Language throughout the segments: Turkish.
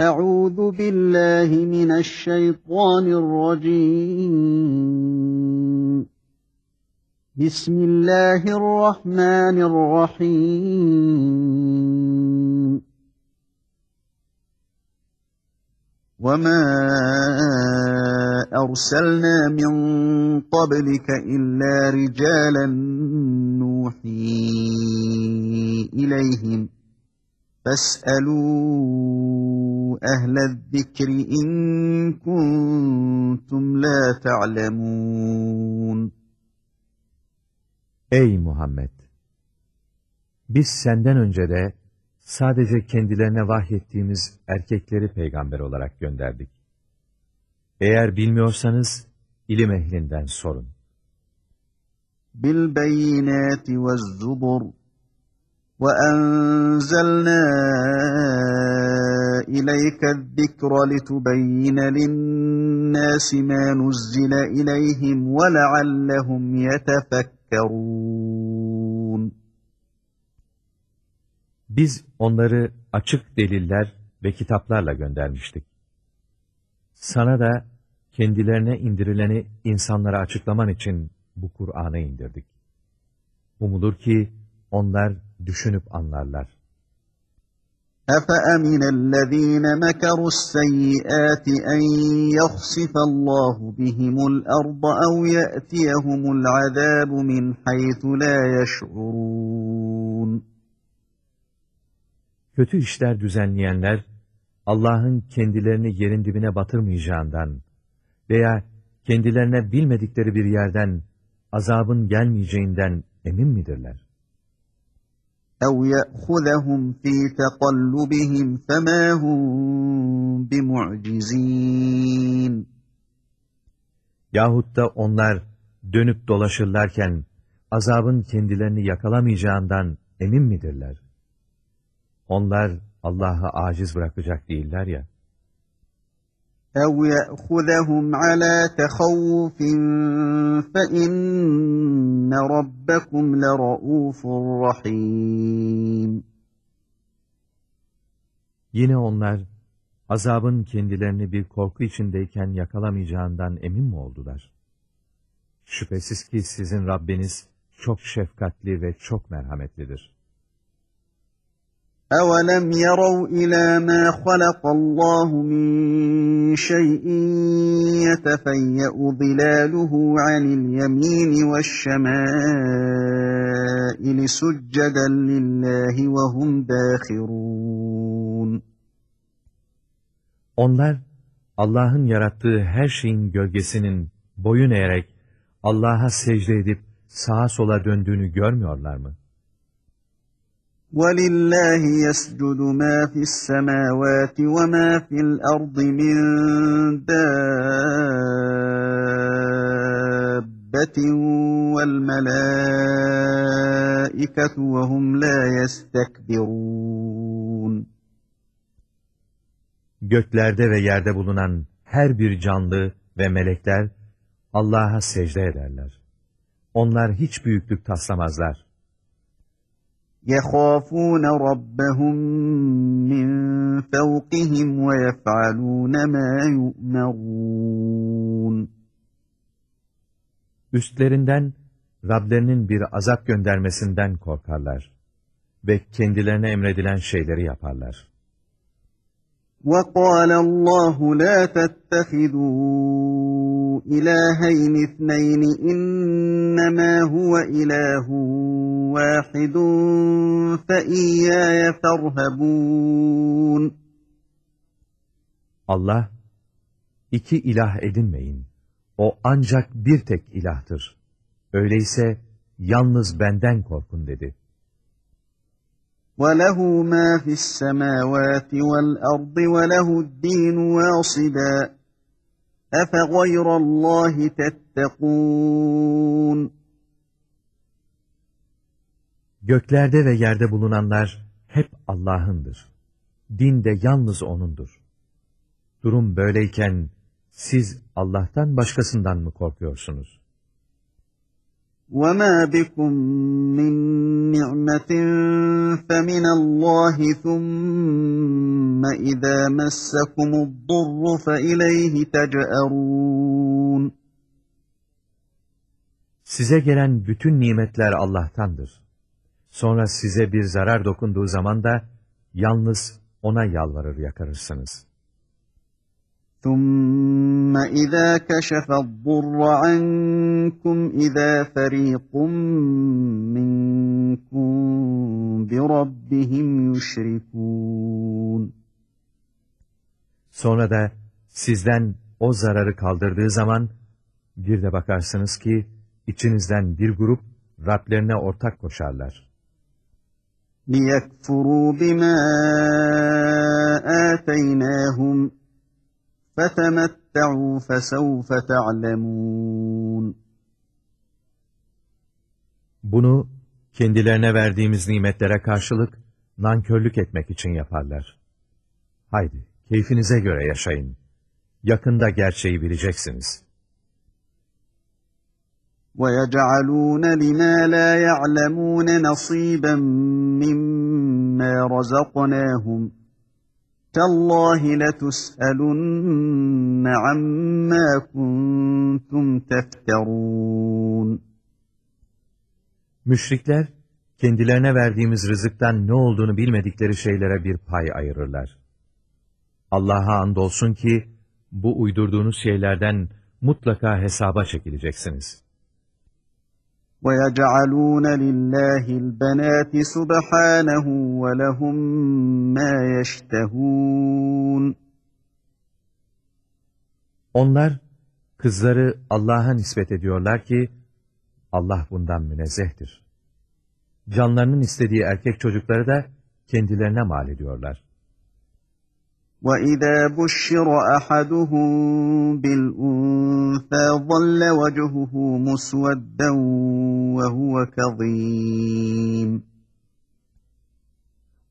أعوذ بالله من الشيطان الرجيم. بسم الله الرحمن الرحيم. وما أرسلنا من قبلك إلا رجالا نوحي إليهم. فاسألوا أهل الذكر إن كنتم لا تعلمون Ey Muhammed! Biz senden önce de sadece kendilerine vahyettiğimiz erkekleri peygamber olarak gönderdik. Eğer bilmiyorsanız ilim ehlinden sorun. بالبينات والزبر وأنزلنا إليك الذكر لتبين للناس ما نزل إليهم ولعلهم يتفكرون Biz onları açık deliller ve kitaplarla göndermiştik. Sana da kendilerine indirileni insanlara açıklaman için bu Kur'an'ı indirdik. Umulur ki onlar düşünüp anlarlar. أفأمن الذين مكروا السيئات أن يخسف الله بهم الأرض أو يأتيهم العذاب من حيث لا يشعرون Kötü işler düzenleyenler, Allah'ın kendilerini yerin dibine batırmayacağından veya kendilerine bilmedikleri bir yerden azabın gelmeyeceğinden emin midirler? أو يأخذهم في تقلبهم فما هم بمعجزين Yahut da onlar dönüp dolaşırlarken azabın kendilerini yakalamayacağından emin midirler? Onlar Allah'ı aciz bırakacak değiller ya. أو يأخذهم على تخوف فإن ربكم لرؤوف رحيم Yine onlar azabın kendilerini bir korku içindeyken yakalamayacağından emin mi oldular? Şüphesiz ki sizin Rabbiniz çok şefkatli ve çok merhametlidir. أولم يروا إلى ما خلق الله من شيء يتفيأ ظلاله عن اليمين والشمائل سجدا لله وهم داخرون Onlar Allah'ın yarattığı her şeyin gölgesinin boyun eğerek Allah'a secde edip sağa sola döndüğünü görmüyorlar mı? ولله يسجد ما في السماوات وما في الأرض من دابة والملائكة وهم لا يستكبرون Göklerde ve yerde bulunan her bir canlı ve melekler Allah'a secde ederler. Onlar hiç büyüklük taslamazlar. يخافون ربهم من فوقهم ويفعلون ما يؤمرون Üstlerinden Rablerinin bir azap göndermesinden korkarlar ve kendilerine emredilen şeyleri yaparlar. وَقَالَ اللّٰهُ لَا تَتَّخِذُوا اِلَٰهَيْنِ اثْنَيْنِ اِنَّمَا هُوَ اِلَٰهٌ وَاحِدٌ فَاِيَّايَ فَارْهَبُونَ Allah, iki ilah edinmeyin. O ancak bir tek ilahtır. Öyleyse yalnız benden korkun dedi.'' وله ما في السماوات والأرض وله الدين واصبا أفغير الله تتقون Göklerde ve yerde bulunanlar hep Allah'ındır. Din de yalnız O'nundur. Durum böyleyken siz Allah'tan başkasından mı korkuyorsunuz? وَمَا بِكُم مِّن نِّعْمَةٍ فَمِنَ اللّٰهِ ثُمَّ اِذَا مَسَّكُمُ الضُّرُّ فَاِلَيْهِ تَجْأَرُونَ Size gelen bütün nimetler Allah'tandır. Sonra size bir zarar dokunduğu zaman da yalnız O'na yalvarır yakarırsınız. ثُمَّ اِذَا كَشَفَ الضُّرَّ عَنْكُمْ اِذَا فَر۪يقٌ مِّنْكُمْ بِرَبِّهِمْ يُشْرِكُونَ Sonra da sizden o zararı kaldırdığı zaman bir de bakarsınız ki içinizden bir grup Rablerine ortak koşarlar. لِيَكْفُرُوا بِمَا آتَيْنَاهُمْ فَتَمَتَّعُوا فَسَوْفَ تَعْلَمُونَ Bunu kendilerine verdiğimiz nimetlere karşılık nankörlük etmek için yaparlar. Haydi, keyfinize göre yaşayın. Yakında gerçeği bileceksiniz. وَيَجْعَلُونَ لِمَا لَا يَعْلَمُونَ نَصِيبًا مِّمَّا رَزَقْنَاهُمْ Tallahi letus'elunne amma kuntum tefterun. Müşrikler, kendilerine verdiğimiz rızıktan ne olduğunu bilmedikleri şeylere bir pay ayırırlar. Allah'a andolsun ki, bu uydurduğunuz şeylerden mutlaka hesaba çekileceksiniz.'' وَيَجْعَلُونَ لِلَّهِ الْبَنَاتِ سُبْحَانَهُ وَلَهُمْ مَا يَشْتَهُونَ Onlar, kızları Allah'a nispet ediyorlar ki, Allah bundan münezzehtir. Canlarının istediği erkek çocukları da kendilerine mal ediyorlar. وَإِذَا بُشِّرَ أَحَدُهُم بِالْأُنثَىٰ ظَلَّ وَجْهُهُ مُسْوَدًّا وَهُوَ كَظِيمٌ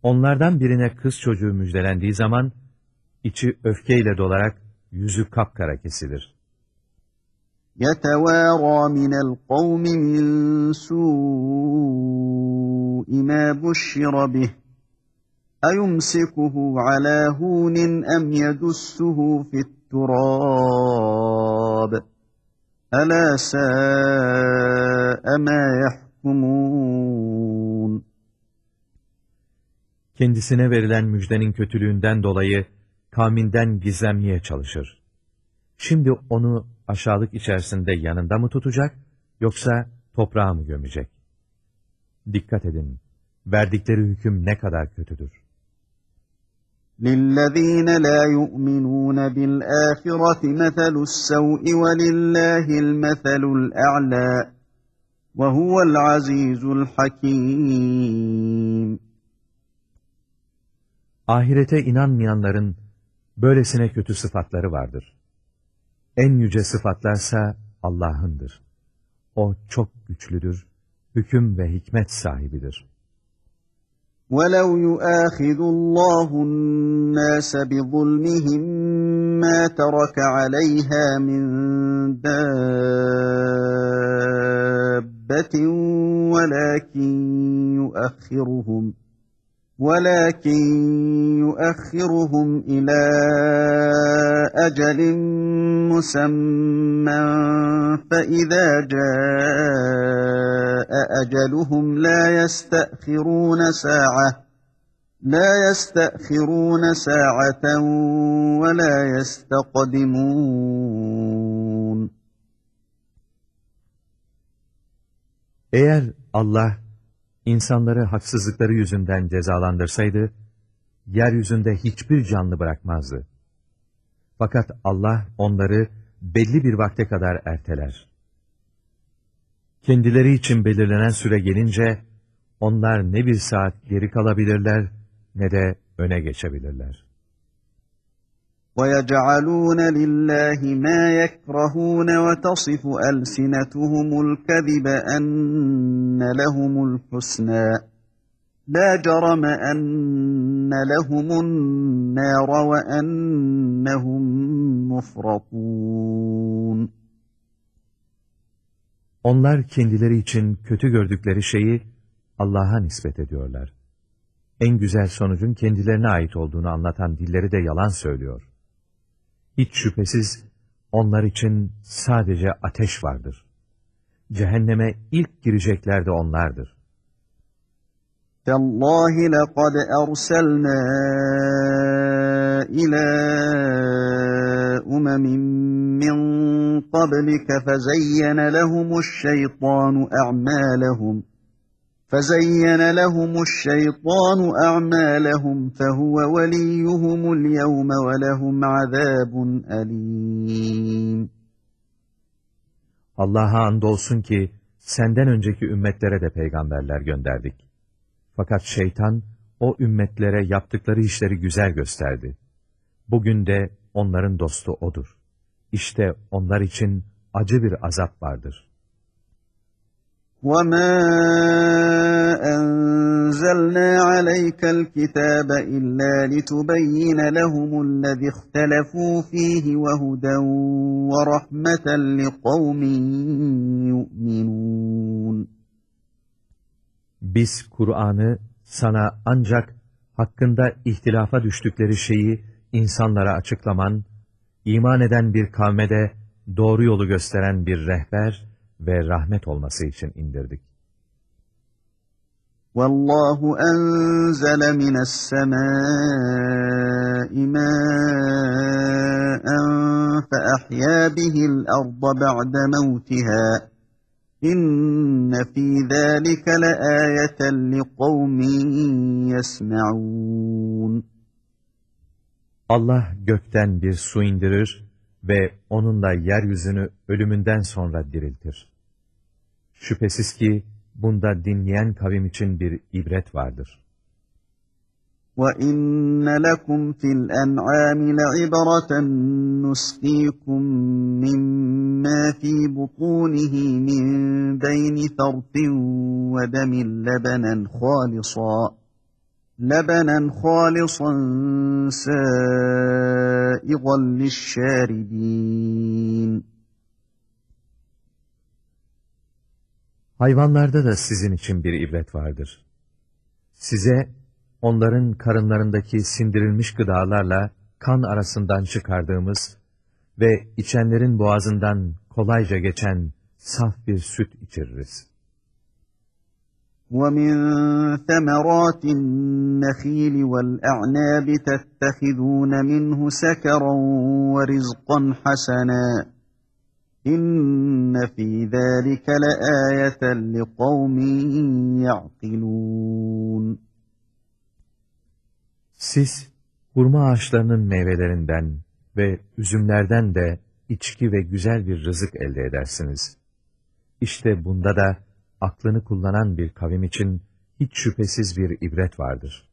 Onlardan birine kız çocuğu müjdelendiği zaman, içi öfkeyle dolarak yüzü kapkara kesilir. يَتَوَارَى مِنَ الْقَوْمِ مِنْ سُوءِ مَا بُشِّرَ بِهِ أَيُمْسِكُهُ عَلَى هُونٍ أَمْ يَدُسُّهُ فِي التُّرَابِ أَلَا سَاءَ مَا يَحْكُمُونَ Kendisine verilen müjdenin kötülüğünden dolayı kavminden gizlenmeye çalışır. Şimdi onu aşağılık içerisinde yanında mı tutacak, yoksa toprağa mı gömecek? Dikkat edin, verdikleri hüküm ne kadar kötüdür. لِلَّذ۪ينَ لَا يُؤْمِنُونَ بِالْآخِرَةِ مَثَلُ السَّوْءِ وَلِلَّهِ الْمَثَلُ الْأَعْلَى وَهُوَ الْعَز۪يزُ الْحَك۪يمُ Ahirete inanmayanların böylesine kötü sıfatları vardır. En yüce sıfatlarsa Allah'ındır. O çok güçlüdür, hüküm ve hikmet sahibidir. وَلَوْ يُؤَاخِذُ اللّٰهُ النَّاسَ بِظُلْمِهِمْ مَا تَرَكَ عَلَيْهَا مِنْ دَابَّةٍ وَلَكِنْ يُؤَخِّرُهُمْ وَلَكِنْ يُؤَخِّرُهُمْ إِلَى أَجَلٍ مُّسَمًّى فَإِذَا جَاءَ أَجَلُهُمْ لَا يَسْتَأْخِرُونَ سَاعَةً لَا يَسْتَأْخِرُونَ سَاعَةً وَلَا يَسْتَقْدِمُونَ. Eğer Allah insanları haksızlıkları yüzünden cezalandırsaydı, yeryüzünde hiçbir canlı bırakmazdı. Fakat Allah onları belli bir vakte kadar erteler. Kendileri için belirlenen süre gelince, onlar ne bir saat geri kalabilirler, ne de öne geçebilirler. وَيَجْعَلُونَ لِلَّهِ مَا يَكْرَهُونَ وَتَصِفُ أَلْسِنَتُهُمُ الْكَذِبَ أَنَّ لَهُمُ الْحُسْنَى لَا جَرَمَ أَنَّ لَهُمُ النَّارَ وَأَنَّهُمْ مُفْرَطُونَ Onlar kendileri için kötü gördükleri şeyi Allah'a nispet ediyorlar. En güzel sonucun kendilerine ait olduğunu anlatan dilleri de yalan söylüyor. Hiç şüphesiz onlar için sadece ateş vardır. Cehenneme ilk girecekler de onlardır. تالله لقد أرسلنا إلى أمم من قبلك فزين لهم الشيطان أعمالهم فزين لهم الشيطان أعمالهم فهو وليهم اليوم ولهم عذاب أليم Allah'a andolsun ki senden önceki ümmetlere de peygamberler gönderdik. Fakat şeytan o ümmetlere yaptıkları işleri güzel gösterdi. Bugün de onların dostu odur. İşte onlar için acı bir azap vardır. وَمَا أَنزَلْنَا عَلَيْكَ الْكِتَابَ إِلَّا لِتُبَيِّنَ لَهُمُ الَّذِي اخْتَلَفُوا فِيهِ وَهُدًى وَرَحْمَةً لِقَوْمٍ يُؤْمِنُونَ Biz Kur'an'ı sana ancak hakkında ihtilafa düştükleri şeyi insanlara açıklaman, iman eden bir kavme de doğru yolu gösteren bir rehber ve rahmet olması için indirdik. وَاللّٰهُ أَنزَلَ مِنَ السَّمَاءِ مَاءً فَأَحْيَا بِهِ الْأَرْضَ بَعْدَ مَوْتِهَا İnne fî zâlike leâyeten liqavmin yesme'ûn. Allah gökten bir su indirir ve onunla yeryüzünü ölümünden sonra diriltir. Şüphesiz ki bunda dinleyen kavim için bir ibret vardır. وَإِنَّ لَكُمْ فِي الْأَنْعَامِ لَعِبْرَةً نُسْقِيكُم مِّمَّا فِي بُطُونِهِ مِن بَيْنِ فَرْثٍ وَدَمٍ لَبَنًا خَالِصًا لَبَنًا خَالِصًا سَائِغًا لِلشَّارِبِينَ Hayvanlarda da sizin için bir ibret vardır. Size onların karınlarındaki sindirilmiş gıdalarla kan arasından çıkardığımız ve içenlerin boğazından kolayca geçen saf bir süt içiririz. وَمِنْ ثَمَرَاتِ النَّخِيلِ وَالْأَعْنَابِ تَتَّخِذُونَ مِنْهُ سَكَرًا وَرِزْقًا حَسَنًا İnne fî zâlike leâyeten liqavmin ya'kilûn. Siz hurma ağaçlarının meyvelerinden ve üzümlerden de içki ve güzel bir rızık elde edersiniz. İşte bunda da aklını kullanan bir kavim için hiç şüphesiz bir ibret vardır.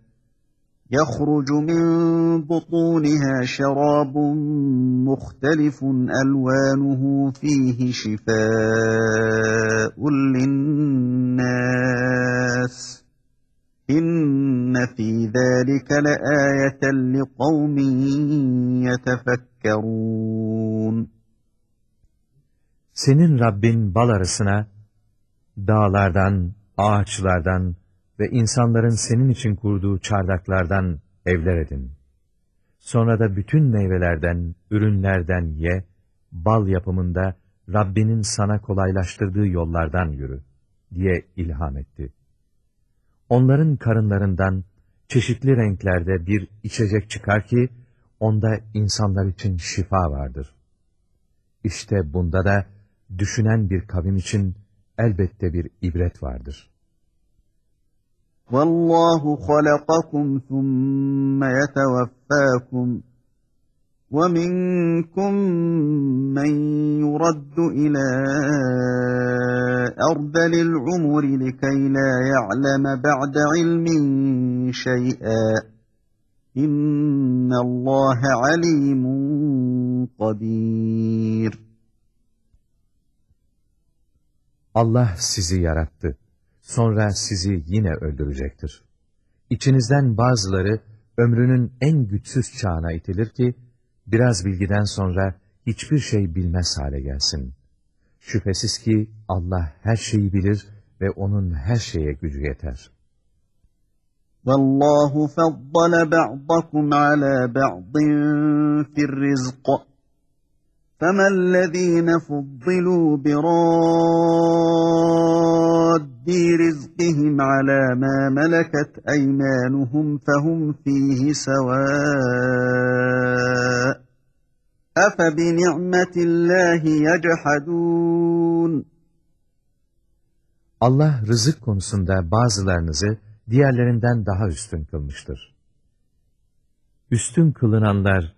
يخرج من بطونها شراب مختلف ألوانه فيه شفاء للناس. إن في ذلك لآية لقوم يتفكرون. Senin Rabbin bal arasına dağlardan, ağaçlardan, ve insanların senin için kurduğu çardaklardan evler edin. Sonra da bütün meyvelerden, ürünlerden ye, bal yapımında Rabbinin sana kolaylaştırdığı yollardan yürü, diye ilham etti. Onların karınlarından çeşitli renklerde bir içecek çıkar ki, onda insanlar için şifa vardır. İşte bunda da düşünen bir kavim için elbette bir ibret vardır. وَاللّٰهُ خَلَقَكُمْ ثُمَّ يَتَوَفَّاكُمْ وَمِنْكُمْ مَنْ يُرَدُّ إِلَى أَرْذَلِ الْعُمُرِ لِكَيْ لَا يَعْلَمَ بَعْدَ عِلْمٍ شَيْئًا إن الله عليم قدير Allah sizi yarattı. Sonra sizi yine öldürecektir. İçinizden bazıları ömrünün en güçsüz çağına itilir ki, biraz bilgiden sonra hiçbir şey bilmez hale gelsin. Şüphesiz ki Allah her şeyi bilir ve O'nun her şeye gücü yeter. وَاللّٰهُ فَضَّلَ بَعْضَكُمْ عَلَى بَعْضٍ فِي الرِّزْقِ فَمَا الَّذ۪ينَ فُضِّلُوا بِرَادِّ رِزْقِهِمْ عَلَى مَا مَلَكَتْ اَيْمَانُهُمْ فَهُمْ ف۪يهِ سَوَاءٌ اَفَبِنِعْمَةِ اللّٰهِ يَجْحَدُونَ Allah rızık konusunda bazılarınızı diğerlerinden daha üstün kılmıştır. Üstün kılınanlar,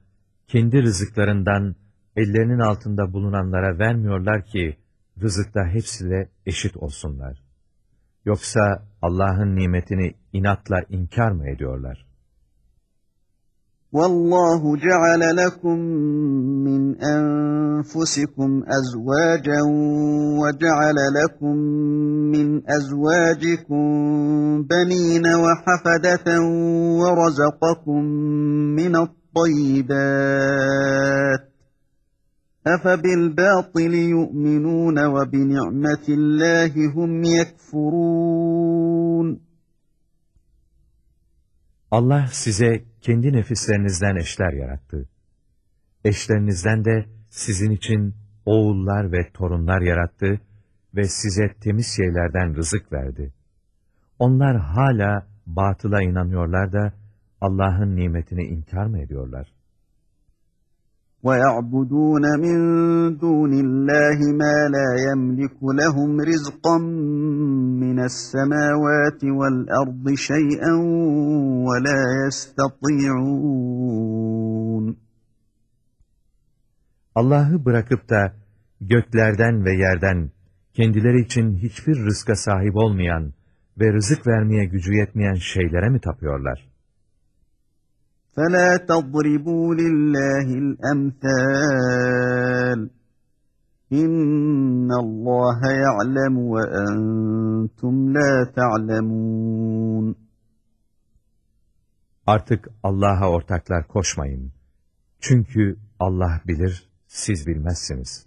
kendi rızıklarından ellerinin altında bulunanlara vermiyorlar ki, rızıkta hepsiyle eşit olsunlar. Yoksa Allah'ın nimetini inatla inkar mı ediyorlar? وَاللّٰهُ جَعَلَ لَكُم مِّنْ أَنفُسِكُمْ أَزْوَاجًا وَجَعَلَ لَكُم مِّنْ أَزْوَاجِكُم بَنِينَ وَحَفَدَةً وَرَزَقَكُم مِّنَ الطَّيِّبَاتِ أَفَبِالْبَاطِلِ يُؤْمِنُونَ وَبِنِعْمَةِ اللّٰهِ هُمْ يَكْفُرُونَ Allah size kendi nefislerinizden eşler yarattı. Eşlerinizden de sizin için oğullar ve torunlar yarattı ve size temiz şeylerden rızık verdi. Onlar hala batıla inanıyorlar da Allah'ın nimetini inkar mı ediyorlar? وَيَعْبُدُونَ مِنْ دُونِ اللّٰهِ مَا لَا يَمْلِكُ لَهُمْ رِزْقًا مِنَ السَّمَاوَاتِ وَالْأَرْضِ شَيْئًا وَلَا يَسْتَطِيعُونَ Allah'ı bırakıp da göklerden ve yerden kendileri için hiçbir rızka sahip olmayan ve rızık vermeye gücü yetmeyen şeylere mi tapıyorlar? فَلَا تَضْرِبُوا لِلّٰهِ الْأَمْثَالِ اِنَّ اللّٰهَ يَعْلَمُ وَاَنْتُمْ لَا تَعْلَمُونَ Artık Allah'a ortaklar koşmayın. Çünkü Allah bilir, siz bilmezsiniz.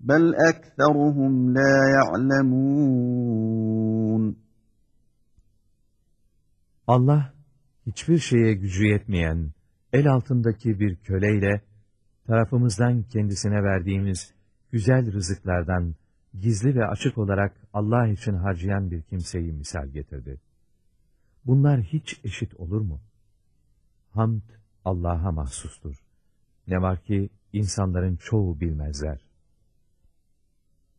bel ekseruhum la ya'lemun. Allah hiçbir şeye gücü yetmeyen el altındaki bir köleyle tarafımızdan kendisine verdiğimiz güzel rızıklardan gizli ve açık olarak Allah için harcayan bir kimseyi misal getirdi. Bunlar hiç eşit olur mu? Hamd Allah'a mahsustur. Ne var ki insanların çoğu bilmezler.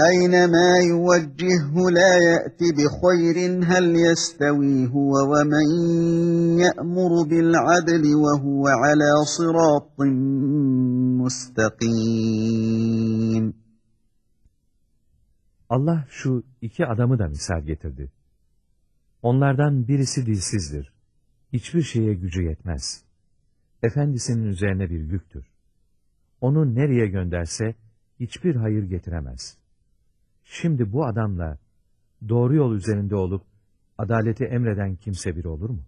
اينما يوجهه لا يات بخير هل يستوي هو ومن يامر بالعدل وهو على صراط مستقيم Allah şu iki adamı da misal getirdi. Onlardan birisi dilsizdir. Hiçbir şeye gücü yetmez. Efendisinin üzerine bir yüktür. Onu nereye gönderse hiçbir hayır getiremez. Şimdi bu adamla doğru yol üzerinde olup adaleti emreden kimse bir olur mu?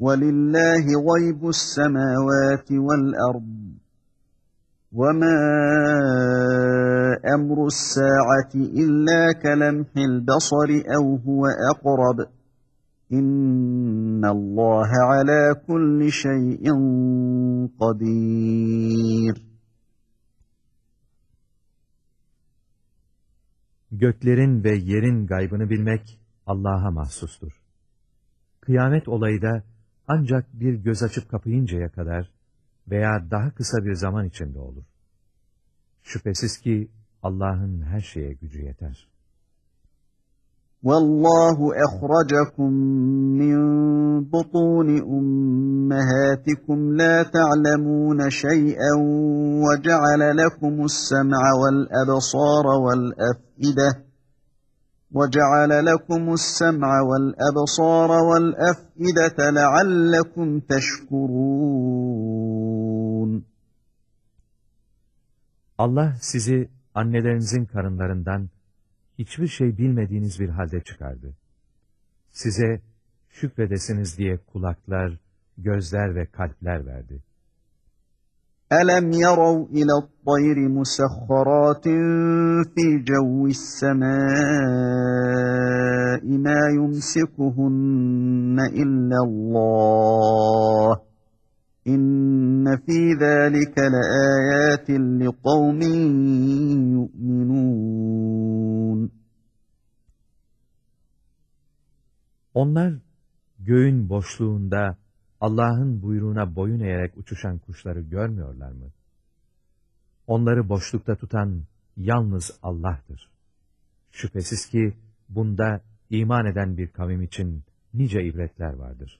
وَلِلَّهِ غَيْبُ السَّمَاوَاتِ وَالْأَرْضِ وَمَا أَمْرُ السَّاعَةِ إِلَّا كَلَمْحِ الْبَصَرِ أَوْ هُوَ أَقْرَبُ İnna Allah ala kulli şeyin kadir. Göklerin ve yerin gaybını bilmek Allah'a mahsustur. Kıyamet olayı da ancak bir göz açıp kapayıncaya kadar veya daha kısa bir zaman içinde olur. Şüphesiz ki Allah'ın her şeye gücü yeter. وَاللّٰهُ اَخْرَجَكُمْ مِنْ بُطُونِ اُمَّهَاتِكُمْ لَا تَعْلَمُونَ شَيْئًا وَجَعَلَ لَكُمُ السَّمْعَ وَالْأَبْصَارَ وَالْأَفْئِدَةَ وَجَعَلَ لَكُمُ السَّمْعَ وَالْأَبْصَارَ وَالْأَفْئِدَةَ لَعَلَّكُمْ تَشْكُرُونَ. Allah sizi annelerinizin karınlarından hiçbir şey bilmediğiniz bir halde çıkardı. Size şükredesiniz diye kulaklar, gözler ve kalpler verdi. أَلَمْ يَرَوْا إِلَى الطَّيْرِ مُسَخَّرَاتٍ فِي جَوِّ السَّمَاءِ مَا يُمْسِكُهُنَّ إِلَّا اللَّهُ İnne fî zâlike leâyâtin liqavmin yu'minûn. Onlar göğün boşluğunda Allah'ın buyruğuna boyun eğerek uçuşan kuşları görmüyorlar mı? Onları boşlukta tutan yalnız Allah'tır. Şüphesiz ki bunda iman eden bir kavim için nice ibretler vardır.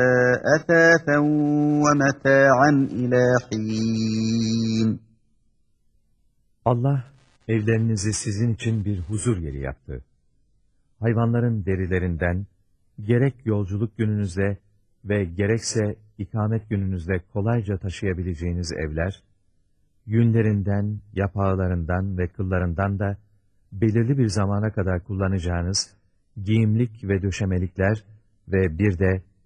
أثاثا ومتاعا إلى حين Allah evlerinizi sizin için bir huzur yeri yaptı. Hayvanların derilerinden gerek yolculuk gününüzde ve gerekse ikamet gününüzde kolayca taşıyabileceğiniz evler, yünlerinden, yapağlarından ve kıllarından da belirli bir zamana kadar kullanacağınız giyimlik ve döşemelikler ve bir de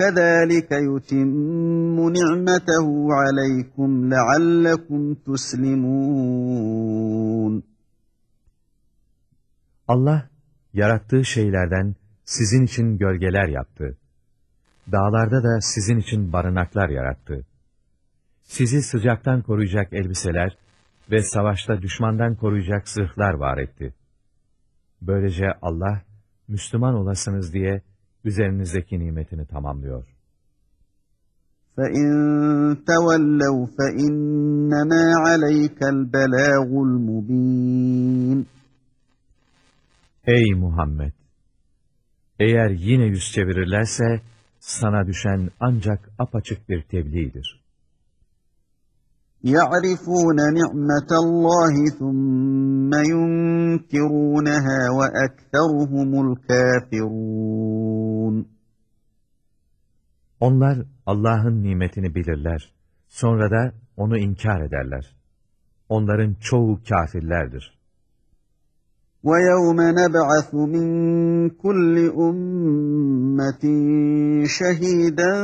كَذَٰلِكَ يُتِمُّ نِعْمَتَهُ عَلَيْكُمْ لَعَلَّكُمْ تُسْلِمُونَ Allah, yarattığı şeylerden sizin için gölgeler yaptı. Dağlarda da sizin için barınaklar yarattı. Sizi sıcaktan koruyacak elbiseler ve savaşta düşmandan koruyacak zırhlar var etti. Böylece Allah, Müslüman olasınız diye, üzerinizdeki nimetini tamamlıyor. فَاِنْ تَوَلَّوْا فَاِنَّمَا عَلَيْكَ الْبَلَاغُ الْمُب۪ينَ Ey Muhammed! Eğer yine yüz çevirirlerse, sana düşen ancak apaçık bir tebliğdir. يَعْرِفُونَ نِعْمَةَ اللّٰهِ ثُمَّ يُنْكِرُونَهَا وَأَكْثَرُهُمُ الْكَافِرُونَ Onlar Allah'ın nimetini bilirler. Sonra da onu inkar ederler. Onların çoğu kafirlerdir. وَيَوْمَ نَبْعَثُ مِنْ كُلِّ أُمَّةٍ شَهِيدًا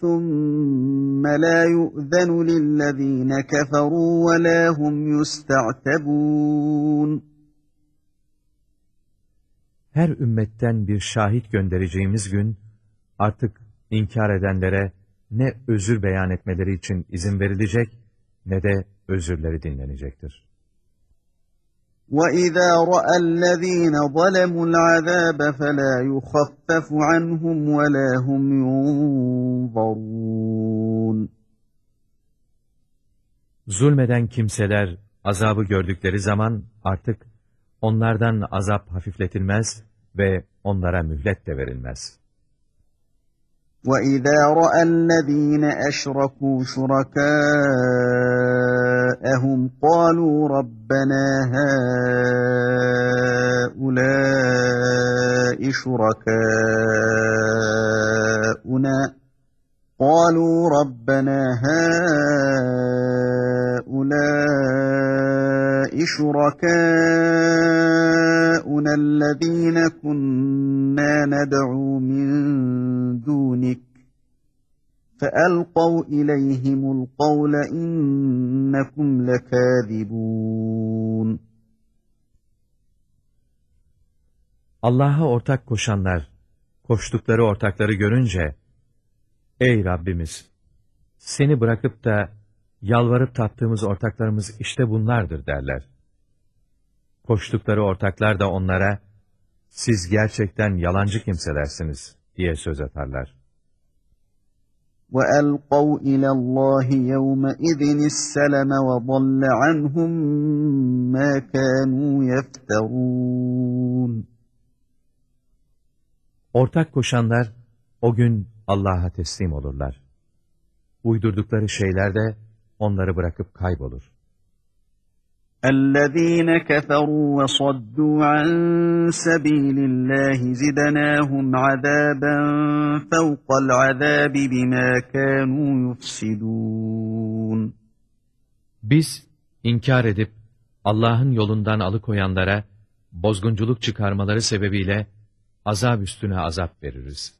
ثُمَّ لَا يُؤْذَنُ لِلَّذ۪ينَ كَفَرُوا وَلَا هُمْ يُسْتَعْتَبُونَ Her ümmetten bir şahit göndereceğimiz gün, artık inkar edenlere ne özür beyan etmeleri için izin verilecek, ne de özürleri dinlenecektir. وَإِذَا رَأَى الَّذ۪ينَ ظَلَمُوا الْعَذَابَ فَلَا يُخَفَّفُ عَنْهُمْ وَلَا هُمْ يُنظَرُونَ Zulmeden kimseler azabı gördükleri zaman artık onlardan azap hafifletilmez ve onlara mühlet de verilmez. وَإِذَا رَأَى الَّذ۪ينَ أَشْرَكُوا شُرَكَاءَهُمْ قَالُوا رَبَّنَا هَؤُلَاءِ شُرَكَاؤُنَا قَالُوا رَبَّنَا هَؤُلَاءِ شُرَكَاؤُنَا الَّذ۪ينَ كُنَّا نَدْعُو مِنْ دُونِكَ فَأَلْقَوْا إِلَيْهِمُ الْقَوْلَ إِنَّكُمْ لَكَاذِبُونَ Allah'a ortak koşanlar, koştukları ortakları görünce, Ey Rabbimiz! Seni bırakıp da yalvarıp tattığımız ortaklarımız işte bunlardır derler. Koştukları ortaklar da onlara, siz gerçekten yalancı kimselersiniz diye söz atarlar. وَأَلْقَوْا إِلَى اللّٰهِ يَوْمَئِذٍ السَّلَمَ وَضَلَّ عَنْهُمْ مَا كَانُوا يَفْتَرُونَ Ortak koşanlar o gün Allah'a teslim olurlar. Uydurdukları şeyler de onları bırakıp kaybolur. اَلَّذ۪ينَ كَفَرُوا وَصَدُّوا عَنْ سَب۪يلِ اللّٰهِ زِدَنَاهُمْ عَذَابًا فَوْقَ الْعَذَابِ بِمَا كَانُوا يُفْسِدُونَ Biz inkar edip Allah'ın yolundan alıkoyanlara bozgunculuk çıkarmaları sebebiyle azap üstüne azap veririz.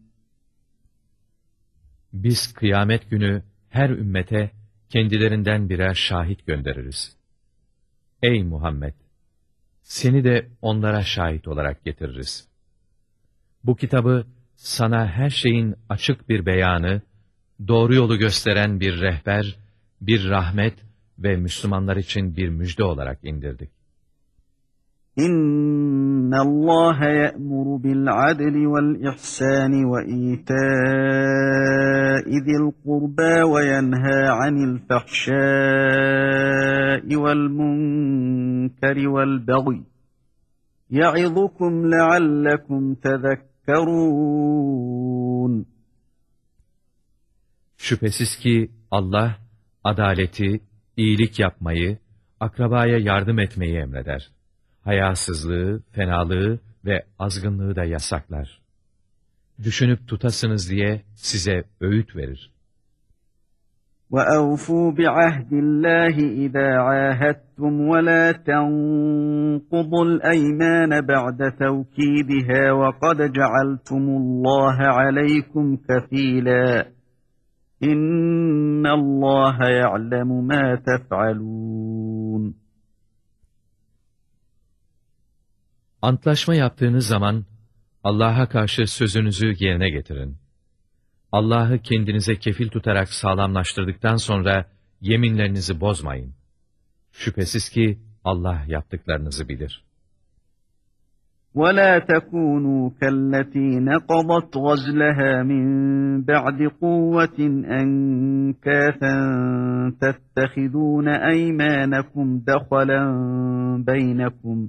Biz kıyamet günü her ümmete kendilerinden birer şahit göndeririz. Ey Muhammed! Seni de onlara şahit olarak getiririz. Bu kitabı sana her şeyin açık bir beyanı, doğru yolu gösteren bir rehber, bir rahmet ve Müslümanlar için bir müjde olarak indirdik. إن الله يأمر بالعدل والإحسان وإيتاء ذي القربى وينهى عن الفحشاء والمنكر والبغي يعظكم لعلكم تذكرون Şüphesiz ki Allah adaleti, iyilik yapmayı, akrabaya yardım etmeyi emreder. hayasızlığı, fenalığı ve azgınlığı da yasaklar. Düşünüp tutasınız diye size öğüt verir. وَأَوْفُوا بِعَهْدِ اللّٰهِ اِذَا عَاهَدتُّمْ وَلَا تَنْقُضُوا الْاَيْمَانَ بَعْدَ تَوْكِيدِهَا وَقَدْ جَعَلْتُمُ اللّٰهَ عَلَيْكُمْ كَفِيلًا اِنَّ اللّٰهَ يَعْلَمُ مَا تَفْعَلُونَ Antlaşma yaptığınız zaman Allah'a karşı sözünüzü yerine getirin. Allah'ı kendinize kefil tutarak sağlamlaştırdıktan sonra yeminlerinizi bozmayın. Şüphesiz ki Allah yaptıklarınızı bilir. وَلَا تَكُونُوا كَالَّتِي نَقَضَتْ غَزْلَهَا مِنْ بَعْدِ قُوَّةٍ أَنْكَاثًا تَتَّخِذُونَ أَيْمَانَكُمْ دَخَلًا بَيْنَكُمْ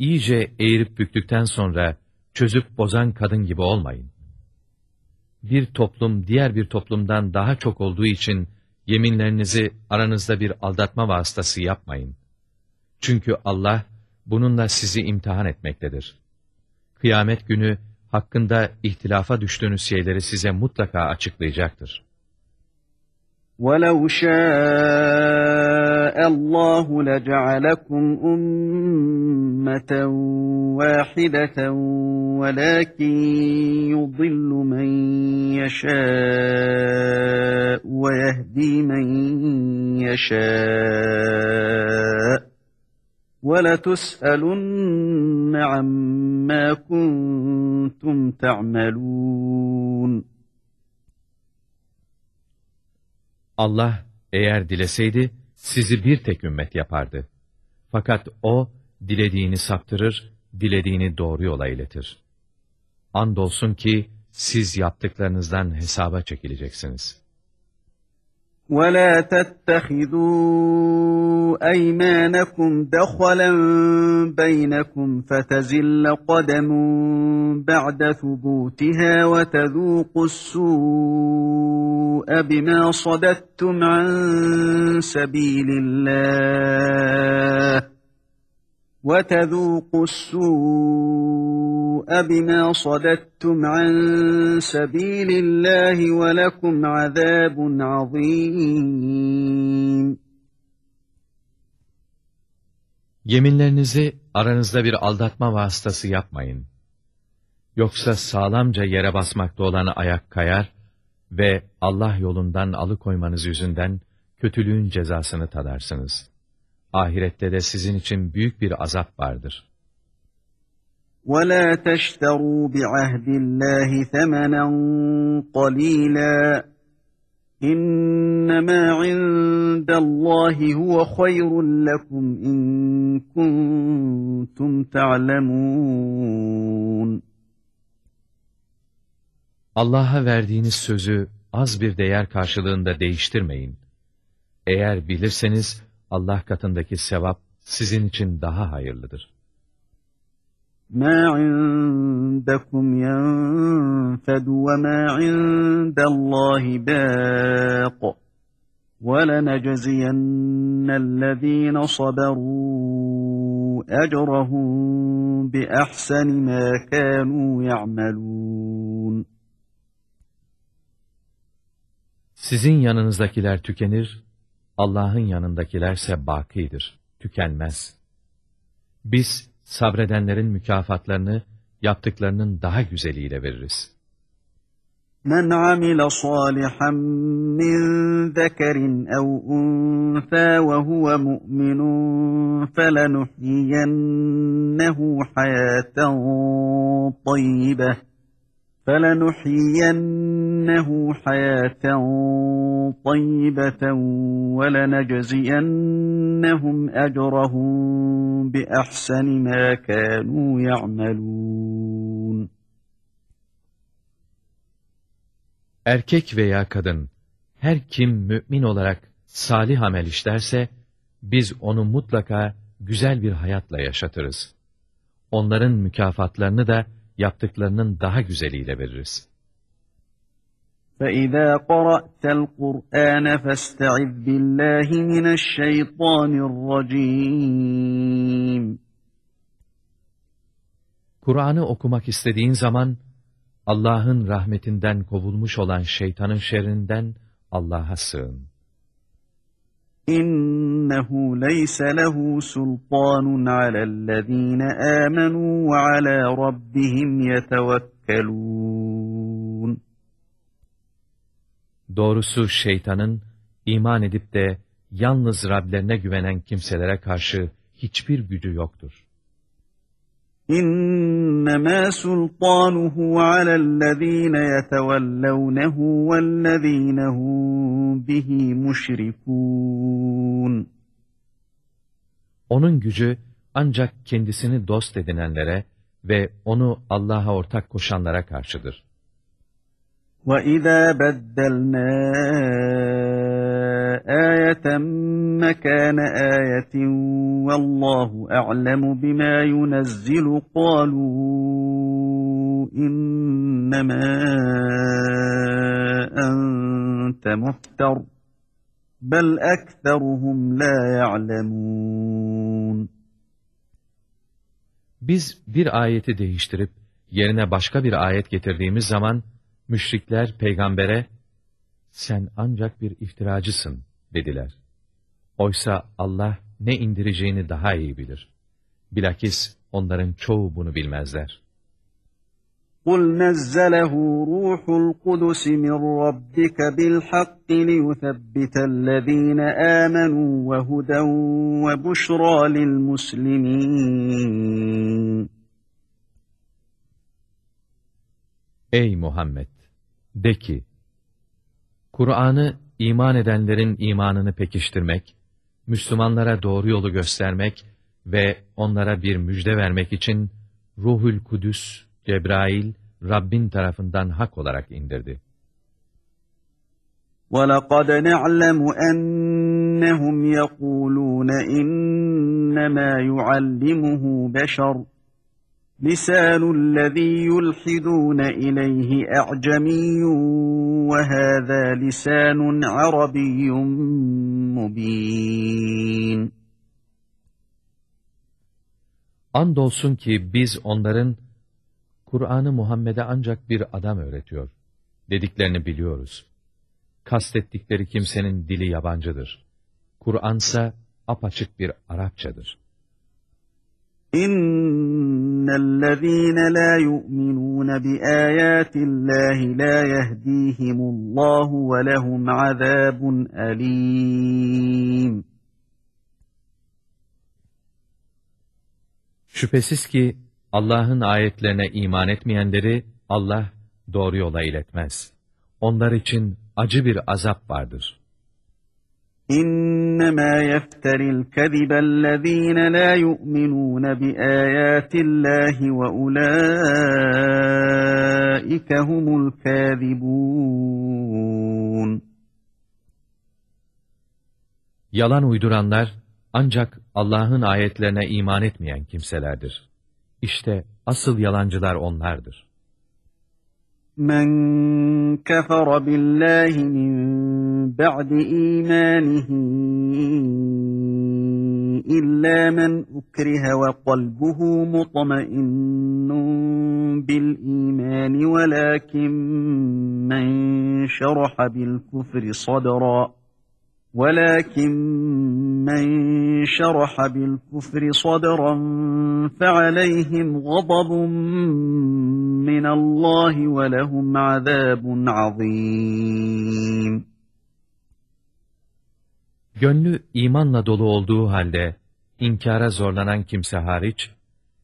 iyice eğirip büktükten sonra çözüp bozan kadın gibi olmayın. Bir toplum diğer bir toplumdan daha çok olduğu için yeminlerinizi aranızda bir aldatma vasıtası yapmayın. Çünkü Allah bununla sizi imtihan etmektedir. Kıyamet günü hakkında ihtilafa düştüğünüz şeyleri size mutlaka açıklayacaktır. وَلَوْ شَاءَ اللّٰهُ لَجَعَلَكُمْ أُمَّةً وَاحِدَةً وَلَكِنْ يُضِلُّ مَنْ يَشَاءُ وَيَهْدِي مَنْ يَشَاءُ وَلَتُسْأَلُنَّ عَمَّا كُنْتُمْ تَعْمَلُونَ. Allah eğer dileseydi sizi bir tek ümmet yapardı. Fakat O dilediğini saptırır, dilediğini doğru yola iletir. Andolsun ki siz yaptıklarınızdan hesaba çekileceksiniz. وَلَا تَتَّخِذُوا أَيْمَانَكُمْ دَخَلًا بَيْنَكُمْ فَتَزِلَّ قَدَمٌ بَعْدَ ثُبُوتِهَا وَتَذُوقُوا السُّوءَ بِمَا صَدَدتُّمْ عَنْ سَبِيلِ اللَّهِ وَتَذُوقُوا السُّوءَ بِمَا صَدَدتُّمْ عَنْ سَبِيلِ اللّٰهِ وَلَكُمْ عَذَابٌ عَظِيمٌ Yeminlerinizi aranızda bir aldatma vasıtası yapmayın. Yoksa sağlamca yere basmakta olan ayak kayar ve Allah yolundan alıkoymanız yüzünden kötülüğün cezasını tadarsınız. Ahirette de sizin için büyük bir azap vardır. وَلَا تَشْتَرُوا بِعَهْدِ اللّٰهِ ثَمَنًا قَلِيلًا إِنَّمَا عِندَ اللّٰهِ هُوَ خَيْرٌ لَكُمْ إِن كُنتُمْ تَعْلَمُونَ Allah'a verdiğiniz sözü az bir değer karşılığında değiştirmeyin. Eğer bilirseniz Allah katındaki sevap sizin için daha hayırlıdır. مَا عِنْدَكُمْ يَنْفَدُ وَمَا عِنْدَ اللّٰهِ بَاقٍ وَلَنَجَزِيَنَّ الَّذ۪ينَ صَبَرُوا اَجْرَهُمْ بِأَحْسَنِ مَا كَانُوا يَعْمَلُونَ sizin yanınızdakiler tükenir, Allah'ın yanındakilerse bakidir, tükenmez. Biz sabredenlerin mükafatlarını yaptıklarının daha güzeliyle veririz. Men amile salihan min zekerin ev unsa ve huve mu'minun felenuhyiyennehu hayaten tayyibeh. فَلَنُحْيِيَنَّهُ حَيَاةً طَيِّبَةً وَلَنَجْزِيَنَّهُمْ أَجْرَهُمْ بِأَحْسَنِ مَا كَانُوا يَعْمَلُونَ Erkek veya kadın, her kim mümin olarak salih amel işlerse, biz onu mutlaka güzel bir hayatla yaşatırız. Onların mükafatlarını da, yaptıklarının daha güzeliyle veririz. فَإِذَا قَرَأْتَ الْقُرْآنَ فَاسْتَعِذْ بِاللّٰهِ مِنَ الشَّيْطَانِ الرَّجِيمِ Kur'an'ı okumak istediğin zaman, Allah'ın rahmetinden kovulmuş olan şeytanın şerrinden Allah'a sığın. İnnehu leyse lehu sultanun alellezine amenu ve ala rabbihim yetevekkelun. Doğrusu şeytanın iman edip de yalnız Rablerine güvenen kimselere karşı hiçbir gücü yoktur. İnnemâ sultanuhu alellezîne yetevellevnehu vellezîne hum bihi müşrikûn. Onun gücü ancak kendisini dost edinenlere ve onu Allah'a ortak koşanlara karşıdır. وَإِذَا بَدَّلْنَا آيَةً مَكَانَ آيَةٍ وَاللّٰهُ أَعْلَمُ بِمَا يُنَزِّلُ قَالُوا إِنَّمَا أَنْتَ مُفْتَرٍ بل أكثرهم لا يعلمون Biz bir ayeti değiştirip yerine başka bir ayet getirdiğimiz zaman müşrikler peygambere sen ancak bir iftiracısın dediler. Oysa Allah ne indireceğini daha iyi bilir. Bilakis onların çoğu bunu bilmezler. قُلْ نَزَّلَهُ رُوحُ الْقُدُسِ مِنْ رَبِّكَ بِالْحَقِّ لِيُثَبِّتَ الَّذ۪ينَ آمَنُوا وَهُدًى وَبُشْرَى لِلْمُسْلِمِينَ Ey Muhammed! De ki, Kur'an'ı iman edenlerin imanını pekiştirmek, Müslümanlara doğru yolu göstermek ve onlara bir müjde vermek için Ruhul Kudüs, Cebrail, Rabbin tarafından hak olarak indirdi. وَلَقَدْ نَعْلَمُ أَنَّهُمْ يَقُولُونَ إِنَّمَا يُعَلِّمُهُ بَشَرٌ لِسَانُ الَّذ۪ي يُلْحِدُونَ إِلَيْهِ أَعْجَمِيٌّ وَهَذَا لِسَانٌ عَرَبِيٌّ مُب۪ينٌ Andolsun ki biz onların Kur'an'ı Muhammed'e ancak bir adam öğretiyor dediklerini biliyoruz. Kastettikleri kimsenin dili yabancıdır. Kur'ansa apaçık bir Arapçadır. İnnellezîne lâ yu'minûne bi âyâtillâhi lâ yehdîhimullahu ve lehum azâbun alîm. Şüphesiz ki Allah'ın ayetlerine iman etmeyenleri Allah doğru yola iletmez. Onlar için acı bir azap vardır. İnnemâ yefteril kezibellezîne lâ yu'minûne bi âyâtillâhi ve ulâike humul kâzibûn. Yalan uyduranlar ancak Allah'ın ayetlerine iman etmeyen kimselerdir. İşte asıl yalancılar onlardır. Men كفر بالله من بعد إيمانه إلا من أكره وقلبه مطمئن بالإيمان ولكن من شرح بالكفر صدرا. ولكن من شرح بالكفر صدرا فعليهم غضب min Allah ve lehum azabun. Gönlü imanla dolu olduğu halde inkara zorlanan kimse hariç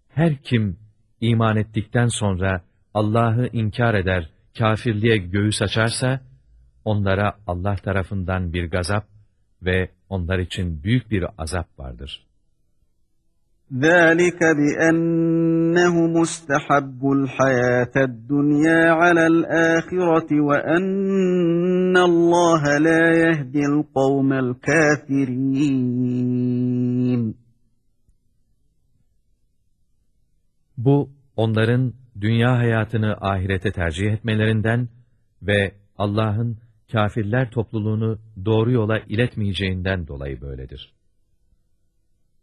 her kim iman ettikten sonra Allah'ı inkar eder, kafirliğe göğüs açarsa onlara Allah tarafından bir gazap ve onlar için büyük bir azap vardır.'' ذَٰلِكَ بِأَنَّهُ مُسْتَحَبُّ الْحَيَاةَ الدُّنْيَا عَلَى الْآخِرَةِ وَأَنَّ اللّٰهَ لَا يَهْدِي الْقَوْمَ الْكَافِرِينَ Bu, onların dünya hayatını ahirete tercih etmelerinden ve Allah'ın kafirler topluluğunu doğru yola iletmeyeceğinden dolayı böyledir.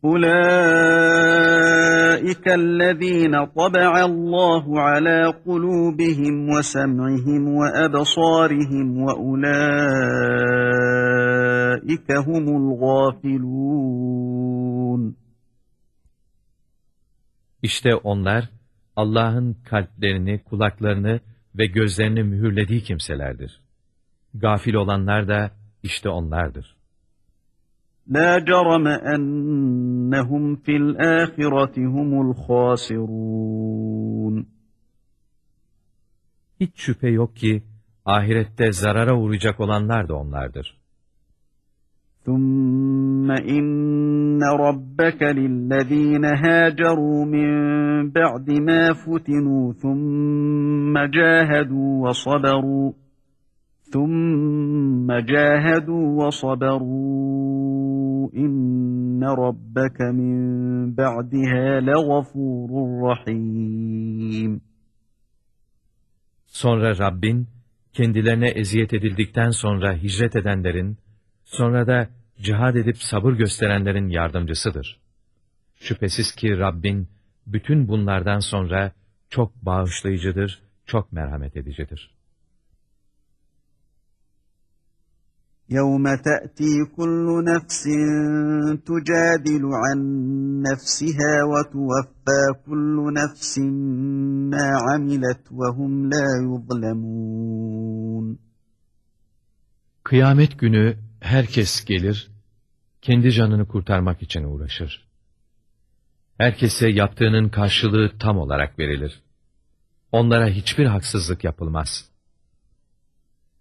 أُولَٰئِكَ الَّذ۪ينَ طَبَعَ اللّٰهُ عَلَى قُلُوبِهِمْ وَسَمْعِهِمْ وَأَبْصَارِهِمْ وَأُولَٰئِكَ هُمُ الْغَافِلُونَ İşte onlar, Allah'ın kalplerini, kulaklarını ve gözlerini mühürlediği kimselerdir. Gafil olanlar da işte onlardır. La cerame ennehum fil ahireti humul khasirun. Hiç şüphe yok ki ahirette zarara uğrayacak olanlar da onlardır. ثُمَّ إِنَّ رَبَّكَ لِلَّذ۪ينَ هَاجَرُوا مِنْ بَعْدِ مَا فُتِنُوا ثُمَّ جَاهَدُوا وَصَبَرُوا ثُمَّ جَاهَدُوا وَصَبَرُوا اِنَّ رَبَّكَ مِنْ بَعْدِهَا لَغَفُورٌ رَحِيمٌ Sonra Rabbin, kendilerine eziyet edildikten sonra hicret edenlerin, Sonra da cihad edip sabır gösterenlerin yardımcısıdır. Şüphesiz ki Rabbin bütün bunlardan sonra çok bağışlayıcıdır, çok merhamet edicidir. يَوْمَ تَأْتِي كُلُّ نَفْسٍ تُجَادِلُ عَنْ نَفْسِهَا وَتُوَفَّى كُلُّ نَفْسٍ مَا عَمِلَتْ وَهُمْ لَا يُظْلَمُونَ Kıyamet günü herkes gelir, kendi canını kurtarmak için uğraşır. Herkese yaptığının karşılığı tam olarak verilir. Onlara hiçbir haksızlık yapılmaz.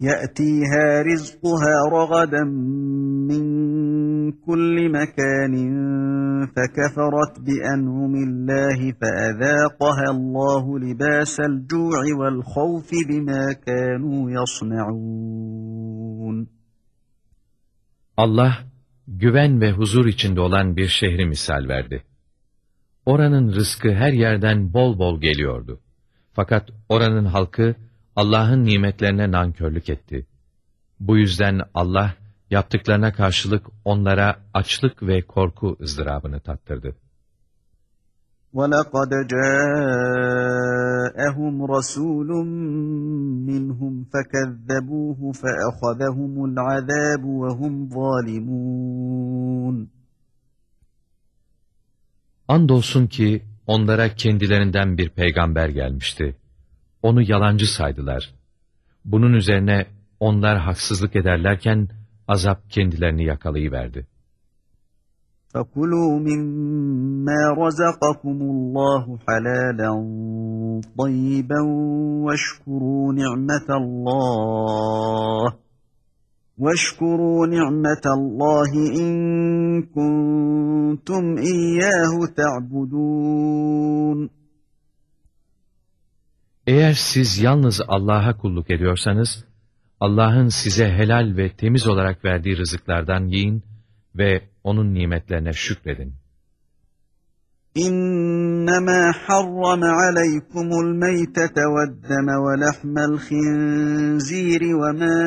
يَأْتِيهَا رِزْقُهَا رَغَدًا مِّن كُلِّ مَكَانٍ فَكَفَرَتْ بِأَنْعُمِ اللّٰهِ فَأَذَاقَهَا اللّٰهُ لِبَاسَ الْجُوعِ وَالْخَوْفِ بِمَا كَانُوا يَصْنَعُونَ Allah, güven ve huzur içinde olan bir şehri misal verdi. Oranın rızkı her yerden bol bol geliyordu. Fakat oranın halkı, Allah'ın nimetlerine nankörlük etti. Bu yüzden Allah, yaptıklarına karşılık onlara açlık ve korku ızdırabını tattırdı. وَلَقَدْ جَاءَهُمْ رَسُولٌ مِّنْهُمْ فَكَذَّبُوهُ فَأَخَذَهُمُ الْعَذَابُ وَهُمْ ظَالِمُونَ Andolsun ki onlara kendilerinden bir peygamber gelmişti. Onu yalancı saydılar. Bunun üzerine onlar haksızlık ederlerken azap kendilerini yakalayıverdi. فَكُلُوا مِمَّا رَزَقَكُمُ اللّٰهُ حَلَالًا طَيِّبًا وَاشْكُرُوا نِعْمَةَ اللّٰهِ وَاشْكُرُوا نِعْمَةَ اللّٰهِ اِنْ كُنْتُمْ اِيَّاهُ تَعْبُدُونَ Eğer siz yalnız Allah'a kulluk ediyorsanız, Allah'ın size helal ve temiz olarak verdiği rızıklardan yiyin ve O'nun nimetlerine şükredin. إنما حرم عليكم الميتة والدم ولحم الخنزير وما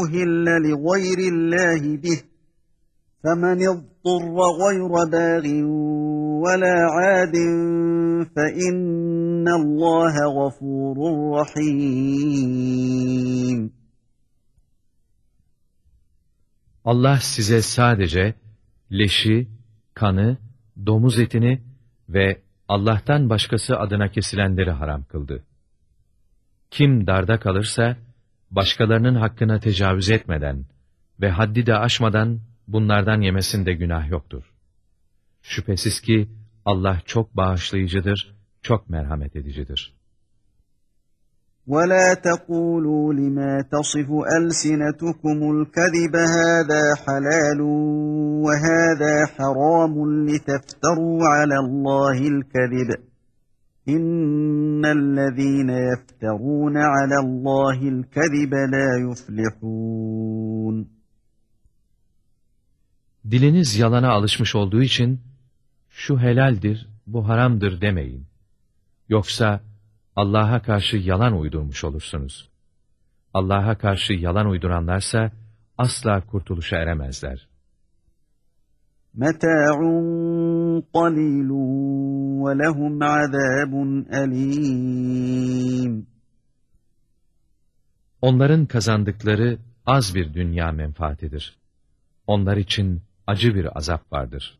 أهل لغير الله به فمن اضطر غير باغ ولا عاد فإن الله غفور رحيم Allah size sadece leşi, kanı, domuz etini ve Allah'tan başkası adına kesilenleri haram kıldı. Kim darda kalırsa, başkalarının hakkına tecavüz etmeden ve haddi de aşmadan bunlardan yemesinde günah yoktur. Şüphesiz ki Allah çok bağışlayıcıdır, çok merhamet edicidir. ولا تقولوا لما تصف ألسنتكم الكذب هذا حلال وهذا حرام لتفتروا على الله الكذب إن الذين يفترون على الله الكذب لا يفلحون Diliniz yalana alışmış olduğu için, şu helaldir, bu haramdır demeyin. Yoksa Allah'a karşı yalan uydurmuş olursunuz. Allah'a karşı yalan uyduranlarsa asla kurtuluşa eremezler. Meta'un qalilun ve lehum azabun alim. Onların kazandıkları az bir dünya menfaatidir. Onlar için acı bir azap vardır.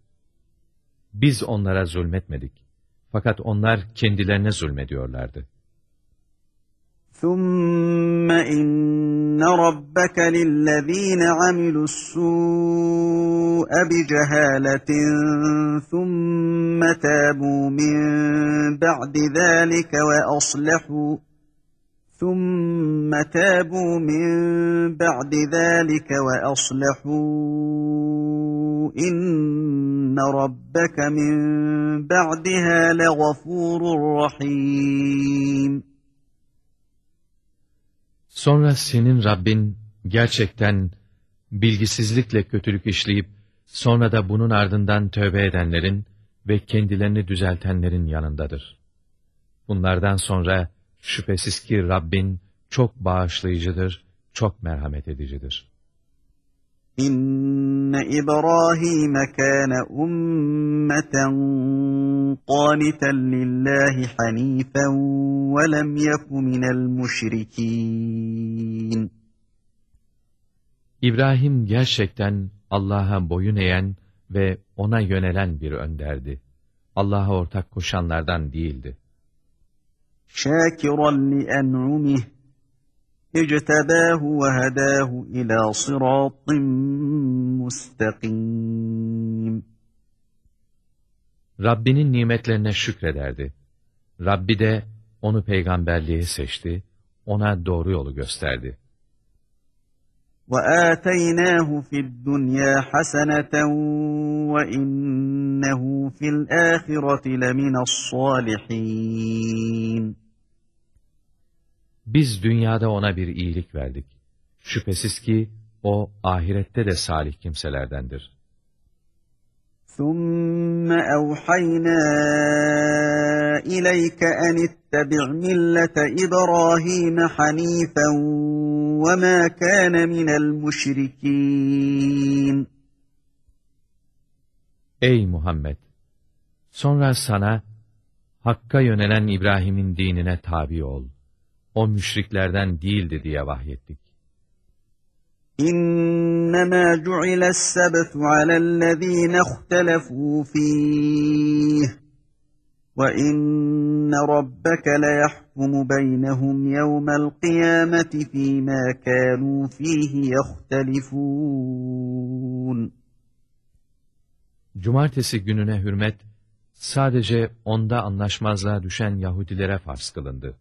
Biz onlara zulmetmedik. Fakat onlar kendilerine zulmediyorlardı. ثُمَّ إِنَّ إن ربك للذين عملوا السوء بجهالة ثم تابوا من بعد ذلك وأصلحوا ثم تابوا من بعد ذلك وأصلحوا إن ربك من بعدها لغفور رحيم Sonra senin Rabbin gerçekten bilgisizlikle kötülük işleyip sonra da bunun ardından tövbe edenlerin ve kendilerini düzeltenlerin yanındadır. Bunlardan sonra şüphesiz ki Rabbin çok bağışlayıcıdır, çok merhamet edicidir. İnne İbrahim kâne ummeten qâniten lillahi hanifen ve lem yeku minel müşrikîn. İbrahim gerçekten Allah'a boyun eğen ve ona yönelen bir önderdi. Allah'a ortak koşanlardan değildi. شاكرا لأنعمه اجتباه وهداه إلى صراط مستقيم Rabbinin nimetlerine şükrederdi. Rabbi de onu peygamberliğe seçti, ona doğru yolu gösterdi. وآتيناه في الدنيا حسنة وإنه في الآخرة لمن الصالحين Biz dünyada ona bir iyilik verdik. Şüphesiz ki o ahirette de salih kimselerdendir. ثُمَّ أَوْحَيْنَا إِلَيْكَ أَنِ اتَّبِعْ مِلَّةَ إِبْرَاهِيمَ حَنِيفًا وَمَا كَانَ مِنَ الْمُشْرِكِينَ Ey Muhammed! Sonra sana, Hakk'a yönelen İbrahim'in dinine tabi ol o müşriklerden değildi diye vahyettik. İnnemâ ju'iles-sebtu alellezîne ihtelefû fîh ve inne rabbeke leyahkumu beynehum yevmel kıyameti fîmâ kânû fîhi yehtelifûn. Cumartesi gününe hürmet, sadece onda anlaşmazlığa düşen Yahudilere farz kılındı.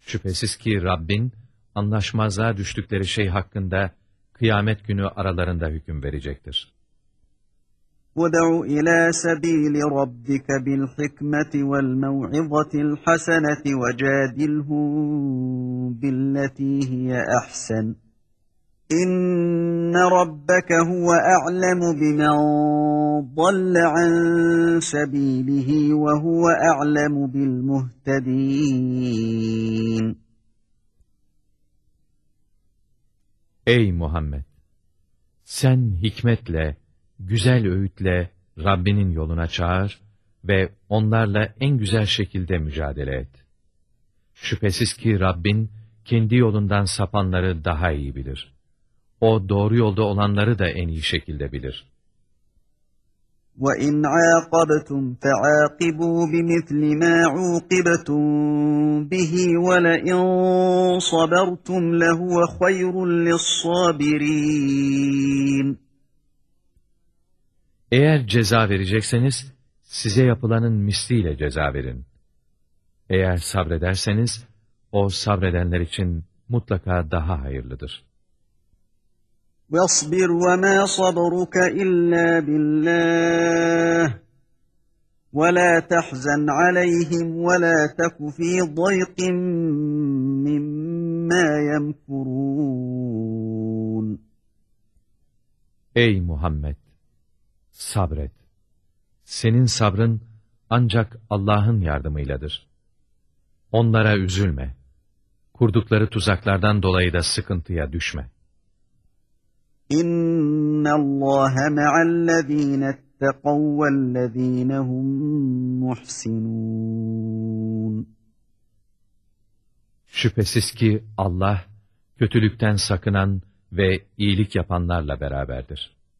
Şüphesiz ki Rabbin, anlaşmazlığa düştükleri şey hakkında kıyamet günü aralarında hüküm verecektir. ودع إلى سبيل ربك بالحكمة والموعظة الحسنة وجادلهم بالتي هي أحسن. إن ربك هو أعلم بمن ضل عن سبيله وهو أعلم بالمهتدين. أي محمد Sen hikmetle, güzel öğütle Rabbinin yoluna çağır ve onlarla en güzel şekilde mücadele et. Şüphesiz ki Rabbin kendi yolundan sapanları daha iyi bilir.'' O doğru yolda olanları da en iyi şekilde bilir. وَاِنْ عَاقَبْتُمْ فَعَاقِبُوا بِمِثْلِ مَا عُوقِبَتُمْ بِهِ وَلَئِنْ صَبَرْتُمْ لَهُوَ خَيْرٌ لِلصَّابِرِينَ Eğer ceza verecekseniz, size yapılanın misliyle ceza verin. Eğer sabrederseniz, o sabredenler için mutlaka daha hayırlıdır. واصبر وما صبرك إلا بالله ولا تحزن عليهم ولا تك في ضيق مما يمكرون Ey Muhammed! Sabret. Senin sabrın ancak Allah'ın yardımıyladır. Onlara üzülme. Kurdukları tuzaklardan dolayı da sıkıntıya düşme. İnna Allah etteqav vellezîne hum muhsinun. Şüphesiz ki Allah kötülükten sakınan ve iyilik yapanlarla beraberdir.